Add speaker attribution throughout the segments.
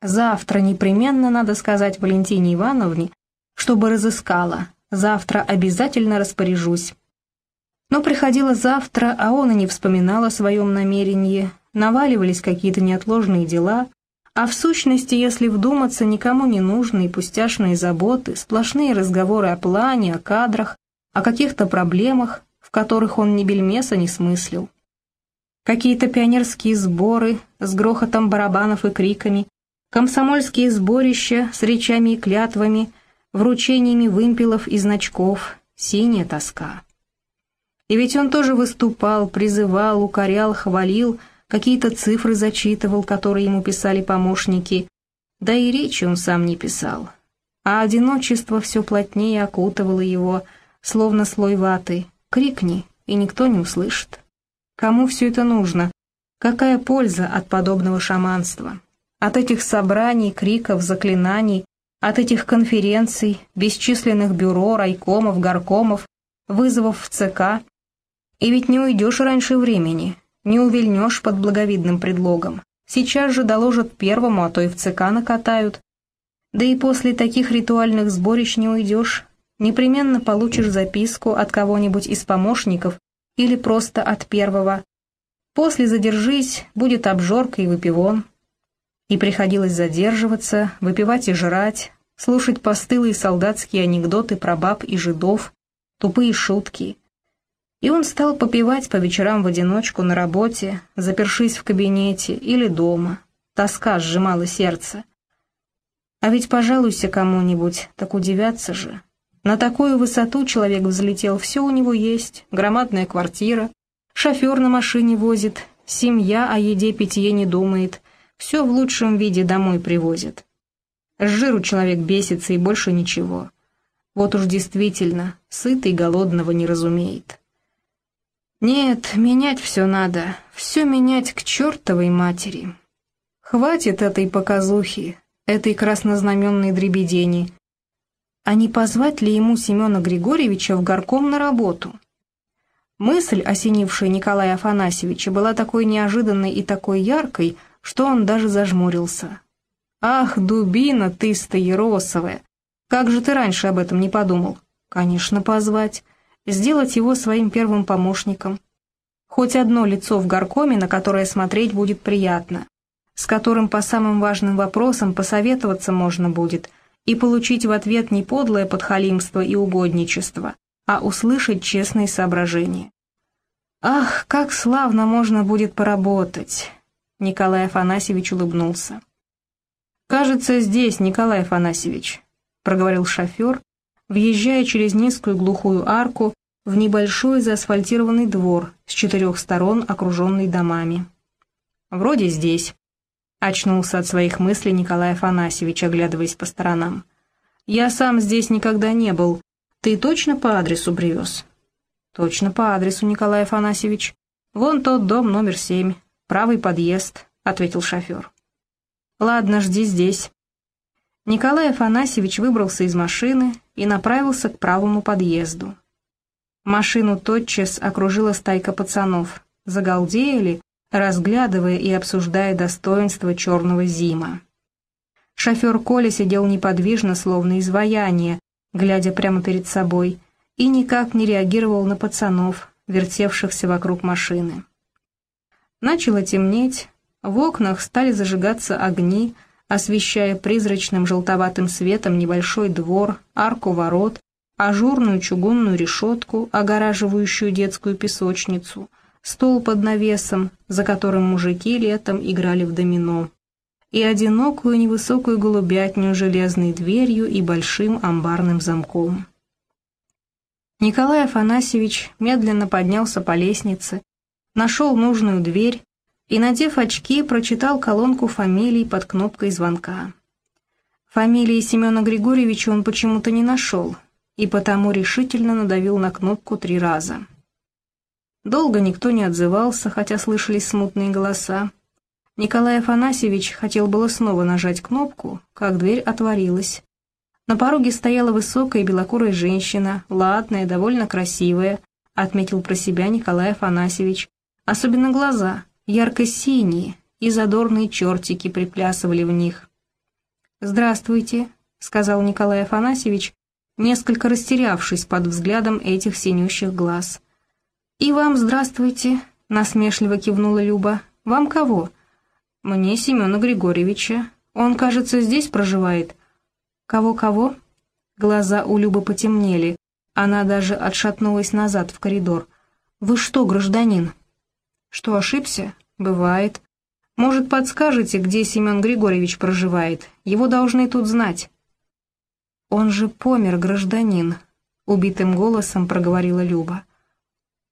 Speaker 1: Завтра непременно надо сказать Валентине Ивановне, чтобы разыскала. Завтра обязательно распоряжусь. Но приходило завтра, а он и не вспоминал о своем намерении, наваливались какие-то неотложные дела, а в сущности, если вдуматься, никому не нужные пустяшные заботы, сплошные разговоры о плане, о кадрах, о каких-то проблемах, в которых он ни бельмеса не смыслил. Какие-то пионерские сборы с грохотом барабанов и криками, комсомольские сборища с речами и клятвами, вручениями вымпелов и значков, синяя тоска. И ведь он тоже выступал, призывал, укорял, хвалил, какие-то цифры зачитывал, которые ему писали помощники, да и речи он сам не писал. А одиночество все плотнее окутывало его, словно слой ваты. Крикни, и никто не услышит. Кому все это нужно? Какая польза от подобного шаманства? От этих собраний, криков, заклинаний, от этих конференций, бесчисленных бюро, райкомов, горкомов, вызовов в ЦК. И ведь не уйдешь раньше времени, не увильнешь под благовидным предлогом. Сейчас же доложат первому, а то и в ЦК накатают. Да и после таких ритуальных сборищ не уйдешь. Непременно получишь записку от кого-нибудь из помощников или просто от первого. После задержись, будет обжорка и выпивон. И приходилось задерживаться, выпивать и жрать, слушать постылые солдатские анекдоты про баб и жидов, тупые шутки — и он стал попивать по вечерам в одиночку на работе, запершись в кабинете или дома. Тоска сжимала сердце. А ведь пожалуйся кому-нибудь, так удивятся же. На такую высоту человек взлетел, все у него есть, громадная квартира, шофер на машине возит, семья о еде-питье не думает, все в лучшем виде домой привозит. С жиру человек бесится и больше ничего. Вот уж действительно, сытый голодного не разумеет. Нет, менять все надо, все менять к чертовой матери. Хватит этой показухи, этой краснознаменной дребедени. А не позвать ли ему Семена Григорьевича в горком на работу? Мысль, осенившая Николая Афанасьевича, была такой неожиданной и такой яркой, что он даже зажмурился. «Ах, дубина ты стоеросовая! Как же ты раньше об этом не подумал?» «Конечно, позвать сделать его своим первым помощником. Хоть одно лицо в горкоме, на которое смотреть будет приятно, с которым по самым важным вопросам посоветоваться можно будет и получить в ответ не подлое подхалимство и угодничество, а услышать честные соображения. «Ах, как славно можно будет поработать!» Николай Афанасьевич улыбнулся. «Кажется, здесь, Николай Афанасьевич», — проговорил шофер, въезжая через низкую глухую арку в небольшой заасфальтированный двор с четырех сторон, окруженный домами. «Вроде здесь», — очнулся от своих мыслей Николай Афанасьевич, оглядываясь по сторонам. «Я сам здесь никогда не был. Ты точно по адресу привез?» «Точно по адресу, Николай Афанасьевич. Вон тот дом номер семь, правый подъезд», — ответил шофер. «Ладно, жди здесь». Николай Афанасьевич выбрался из машины и направился к правому подъезду. Машину тотчас окружила стайка пацанов. Загалдели, разглядывая и обсуждая достоинство черного зима. Шофер Коля сидел неподвижно, словно изваяние, глядя прямо перед собой, и никак не реагировал на пацанов, вертевшихся вокруг машины. Начало темнеть, в окнах стали зажигаться огни, освещая призрачным желтоватым светом небольшой двор, арку ворот, ажурную чугунную решетку, огораживающую детскую песочницу, стол под навесом, за которым мужики летом играли в домино, и одинокую невысокую голубятню железной дверью и большим амбарным замком. Николай Афанасьевич медленно поднялся по лестнице, нашел нужную дверь и, надев очки, прочитал колонку фамилий под кнопкой звонка. Фамилии Семена Григорьевича он почему-то не нашел, и потому решительно надавил на кнопку три раза. Долго никто не отзывался, хотя слышались смутные голоса. Николай Афанасьевич хотел было снова нажать кнопку, как дверь отворилась. На пороге стояла высокая белокурая женщина, ладная, довольно красивая, отметил про себя Николай Афанасьевич. Особенно глаза, ярко-синие, и задорные чертики приплясывали в них. «Здравствуйте», — сказал Николай Афанасьевич, несколько растерявшись под взглядом этих синющих глаз. «И вам здравствуйте», — насмешливо кивнула Люба. «Вам кого?» «Мне Семена Григорьевича. Он, кажется, здесь проживает». «Кого-кого?» Глаза у Любы потемнели. Она даже отшатнулась назад в коридор. «Вы что, гражданин?» «Что, ошибся?» «Бывает. Может, подскажете, где Семен Григорьевич проживает? Его должны тут знать». «Он же помер, гражданин», — убитым голосом проговорила Люба.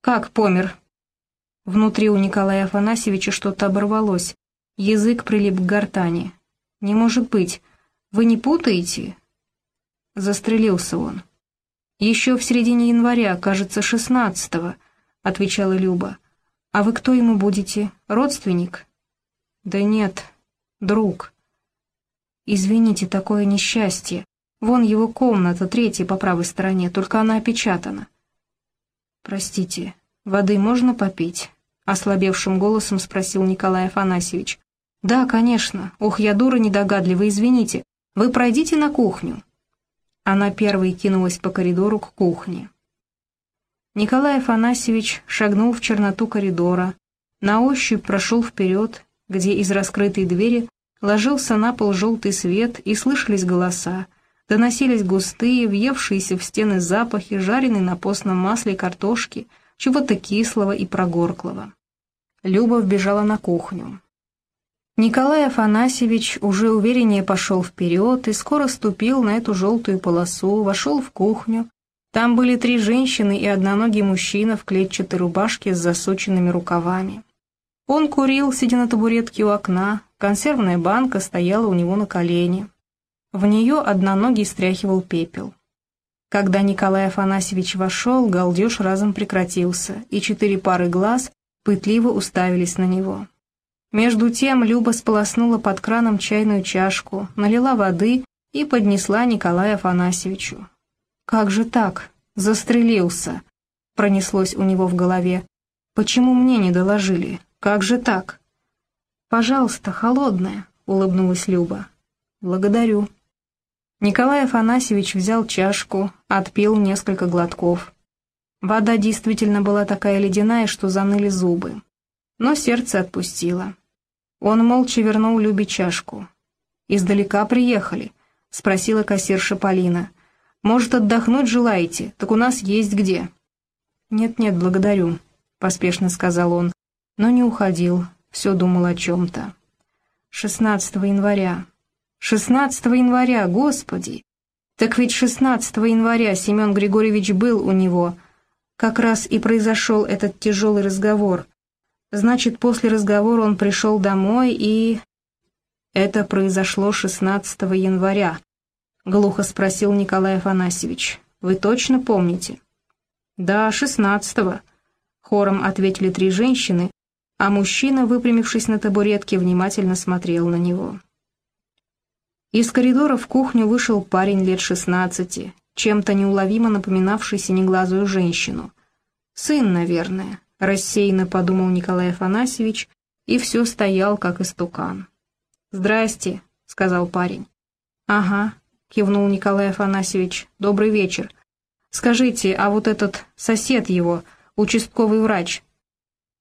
Speaker 1: «Как помер?» Внутри у Николая Афанасьевича что-то оборвалось. Язык прилип к гортани. «Не может быть. Вы не путаете?» Застрелился он. «Еще в середине января, кажется, шестнадцатого», — отвечала Люба. «А вы кто ему будете? Родственник?» «Да нет, друг». «Извините, такое несчастье. Вон его комната, третья по правой стороне, только она опечатана. «Простите, воды можно попить?» — ослабевшим голосом спросил Николай Афанасьевич. «Да, конечно. Ох, я дура недогадливая, извините. Вы пройдите на кухню». Она первой кинулась по коридору к кухне. Николай Афанасьевич шагнул в черноту коридора, на ощупь прошел вперед, где из раскрытой двери ложился на пол желтый свет и слышались голоса, Доносились густые, въевшиеся в стены запахи, жареной на постном масле картошки, чего-то кислого и прогорклого. Люба вбежала на кухню. Николай Афанасьевич уже увереннее пошел вперед и скоро ступил на эту желтую полосу, вошел в кухню. Там были три женщины и одноногий мужчина в клетчатой рубашке с засученными рукавами. Он курил, сидя на табуретке у окна, консервная банка стояла у него на колене. В нее одноногий стряхивал пепел. Когда Николай Афанасьевич вошел, галдеж разом прекратился, и четыре пары глаз пытливо уставились на него. Между тем Люба сполоснула под краном чайную чашку, налила воды и поднесла Николаю Афанасьевичу. «Как же так? Застрелился!» — пронеслось у него в голове. «Почему мне не доложили? Как же так?» «Пожалуйста, холодная», — улыбнулась Люба. «Благодарю». Николай Афанасьевич взял чашку, отпил несколько глотков. Вода действительно была такая ледяная, что заныли зубы. Но сердце отпустило. Он молча вернул Любе чашку. «Издалека приехали?» — спросила кассирша Полина. «Может, отдохнуть желаете? Так у нас есть где». «Нет-нет, благодарю», — поспешно сказал он, но не уходил, все думал о чем-то. 16 января. 16 января, господи! Так ведь 16 января Семен Григорьевич был у него. Как раз и произошел этот тяжелый разговор. Значит, после разговора он пришел домой и... Это произошло 16 января, глухо спросил Николай Афанасьевич. Вы точно помните? Да, 16-го, хором ответили три женщины, а мужчина, выпрямившись на табуретке, внимательно смотрел на него. Из коридора в кухню вышел парень лет шестнадцати, чем-то неуловимо напоминавший синеглазую женщину. «Сын, наверное», — рассеянно подумал Николай Афанасьевич, и все стоял, как истукан. «Здрасте», — сказал парень. «Ага», — кивнул Николай Афанасьевич, — «добрый вечер. Скажите, а вот этот сосед его, участковый врач?»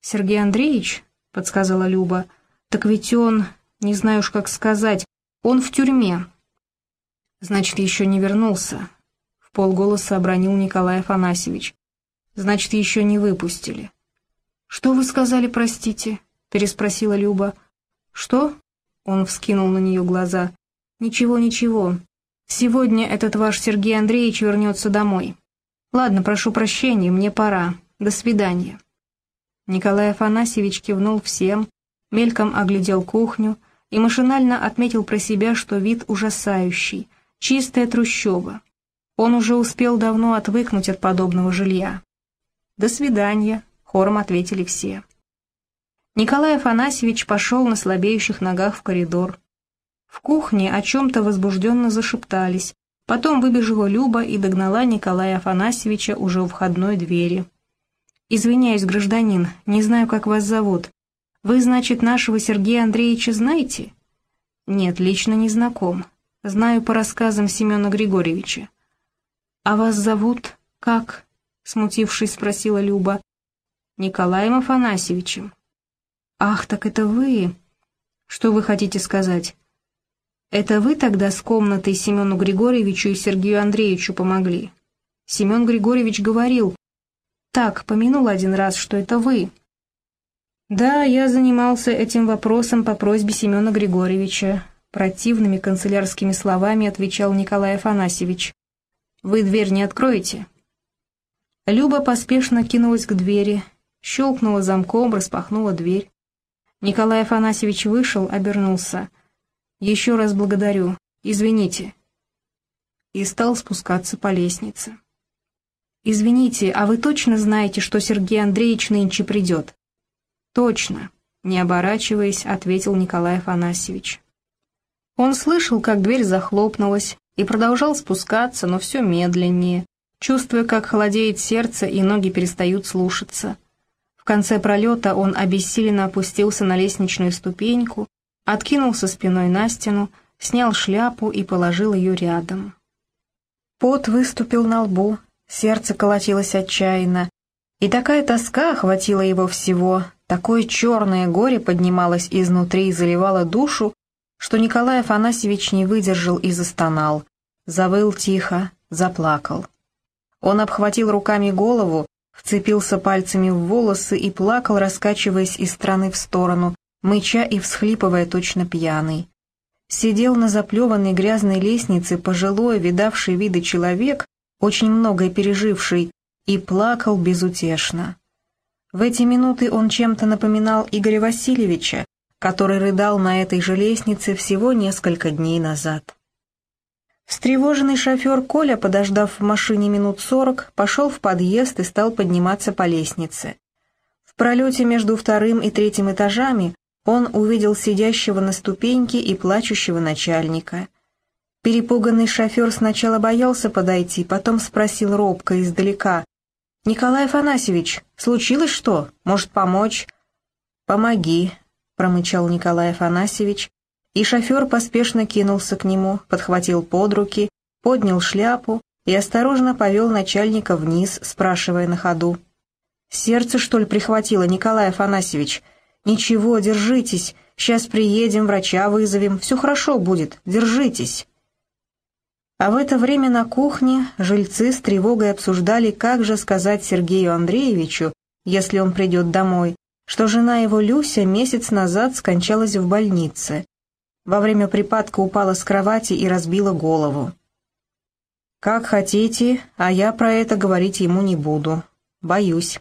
Speaker 1: «Сергей Андреевич?» — подсказала Люба. «Так ведь он, не знаю уж как сказать, он в тюрьме. Значит, еще не вернулся. В полголоса обронил Николай Афанасьевич. Значит, еще не выпустили. Что вы сказали, простите? Переспросила Люба. Что? Он вскинул на нее глаза. Ничего, ничего. Сегодня этот ваш Сергей Андреевич вернется домой. Ладно, прошу прощения, мне пора. До свидания. Николай Афанасьевич кивнул всем, мельком оглядел кухню, и машинально отметил про себя, что вид ужасающий, чистая трущоба. Он уже успел давно отвыкнуть от подобного жилья. «До свидания», — хором ответили все. Николай Афанасьевич пошел на слабеющих ногах в коридор. В кухне о чем-то возбужденно зашептались, потом выбежала Люба и догнала Николая Афанасьевича уже у входной двери. «Извиняюсь, гражданин, не знаю, как вас зовут. Вы, значит, нашего Сергея Андреевича знаете? Нет, лично не знаком. Знаю по рассказам Семена Григорьевича. «А вас зовут как?» — смутившись, спросила Люба. «Николаем Афанасьевичем». «Ах, так это вы!» «Что вы хотите сказать?» «Это вы тогда с комнатой Семену Григорьевичу и Сергею Андреевичу помогли?» Семен Григорьевич говорил, «Так, помянул один раз, что это вы». «Да, я занимался этим вопросом по просьбе Семена Григорьевича», противными канцелярскими словами отвечал Николай Афанасьевич. «Вы дверь не откроете?» Люба поспешно кинулась к двери, щелкнула замком, распахнула дверь. Николай Афанасьевич вышел, обернулся. «Еще раз благодарю. Извините». И стал спускаться по лестнице. «Извините, а вы точно знаете, что Сергей Андреевич нынче придет?» «Точно», — не оборачиваясь, ответил Николай Афанасьевич. Он слышал, как дверь захлопнулась, и продолжал спускаться, но все медленнее, чувствуя, как холодеет сердце и ноги перестают слушаться. В конце пролета он обессиленно опустился на лестничную ступеньку, откинулся спиной на стену, снял шляпу и положил ее рядом. Пот выступил на лбу, сердце колотилось отчаянно, и такая тоска охватила его всего, такое черное горе поднималось изнутри и заливало душу, что Николай Афанасьевич не выдержал и застонал, завыл тихо, заплакал. Он обхватил руками голову, вцепился пальцами в волосы и плакал, раскачиваясь из стороны в сторону, мыча и всхлипывая точно пьяный. Сидел на заплеванной грязной лестнице пожилой, видавший виды человек, очень многое переживший, и плакал безутешно. В эти минуты он чем-то напоминал Игоря Васильевича, который рыдал на этой же лестнице всего несколько дней назад. Встревоженный шофер Коля, подождав в машине минут сорок, пошел в подъезд и стал подниматься по лестнице. В пролете между вторым и третьим этажами он увидел сидящего на ступеньке и плачущего начальника. Перепуганный шофер сначала боялся подойти, потом спросил робко издалека. «Николай Афанасьевич, случилось что? Может, помочь?» «Помоги», — промычал Николай Афанасьевич, и шофер поспешно кинулся к нему, подхватил под руки, поднял шляпу и осторожно повел начальника вниз, спрашивая на ходу. «Сердце, что ли, прихватило, Николай Афанасьевич? Ничего, держитесь, сейчас приедем, врача вызовем, все хорошо будет, держитесь». А в это время на кухне жильцы с тревогой обсуждали, как же сказать Сергею Андреевичу, если он придет домой, что жена его Люся месяц назад скончалась в больнице. Во время припадка упала с кровати и разбила голову. «Как хотите, а я про это говорить ему не буду. Боюсь».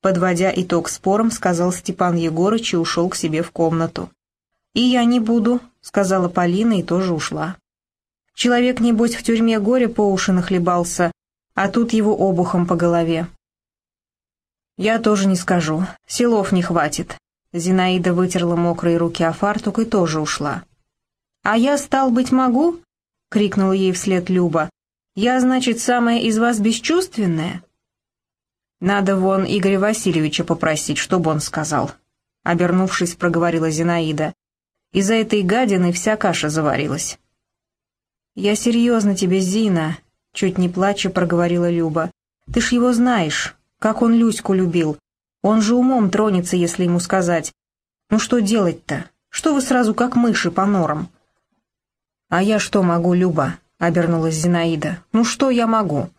Speaker 1: Подводя итог спорам, сказал Степан Егорыч и ушел к себе в комнату. «И я не буду», — сказала Полина и тоже ушла. Человек, небось, в тюрьме горе по уши нахлебался, а тут его обухом по голове. «Я тоже не скажу. Силов не хватит». Зинаида вытерла мокрые руки о фартук и тоже ушла. «А я, стал быть, могу?» — крикнула ей вслед Люба. «Я, значит, самая из вас бесчувственная?» «Надо вон Игоря Васильевича попросить, чтобы он сказал», — обернувшись, проговорила Зинаида. «Из-за этой гадины вся каша заварилась». «Я серьезно тебе, Зина», — чуть не плача проговорила Люба. «Ты ж его знаешь, как он Люську любил. Он же умом тронется, если ему сказать. Ну что делать-то? Что вы сразу как мыши по норам?» «А я что могу, Люба?» — обернулась Зинаида. «Ну что я могу?»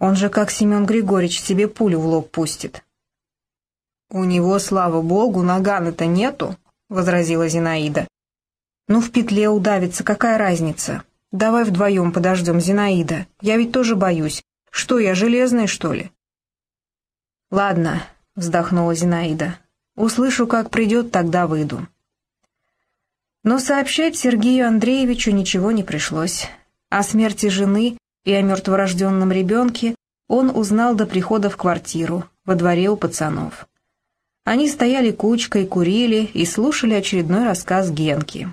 Speaker 1: «Он же, как Семен Григорьевич, себе пулю в лоб пустит». «У него, слава богу, нагана-то нету», — возразила Зинаида. «Ну, в петле удавится, какая разница? Давай вдвоем подождем, Зинаида. Я ведь тоже боюсь. Что, я железный, что ли?» «Ладно», — вздохнула Зинаида. «Услышу, как придет, тогда выйду». Но сообщать Сергею Андреевичу ничего не пришлось. О смерти жены и о мертворожденном ребенке он узнал до прихода в квартиру, во дворе у пацанов. Они стояли кучкой, курили и слушали очередной рассказ Генки.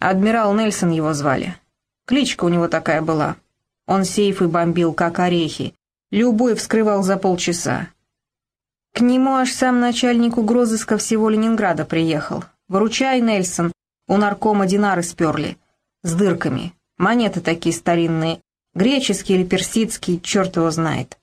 Speaker 1: Адмирал Нельсон его звали. Кличка у него такая была. Он сейфы бомбил, как орехи. Любой вскрывал за полчаса. К нему аж сам начальник угрозыска всего Ленинграда приехал. «Выручай, Нельсон, У наркома динары сперли. С дырками. Монеты такие старинные. Греческие или персидские, черт его знает.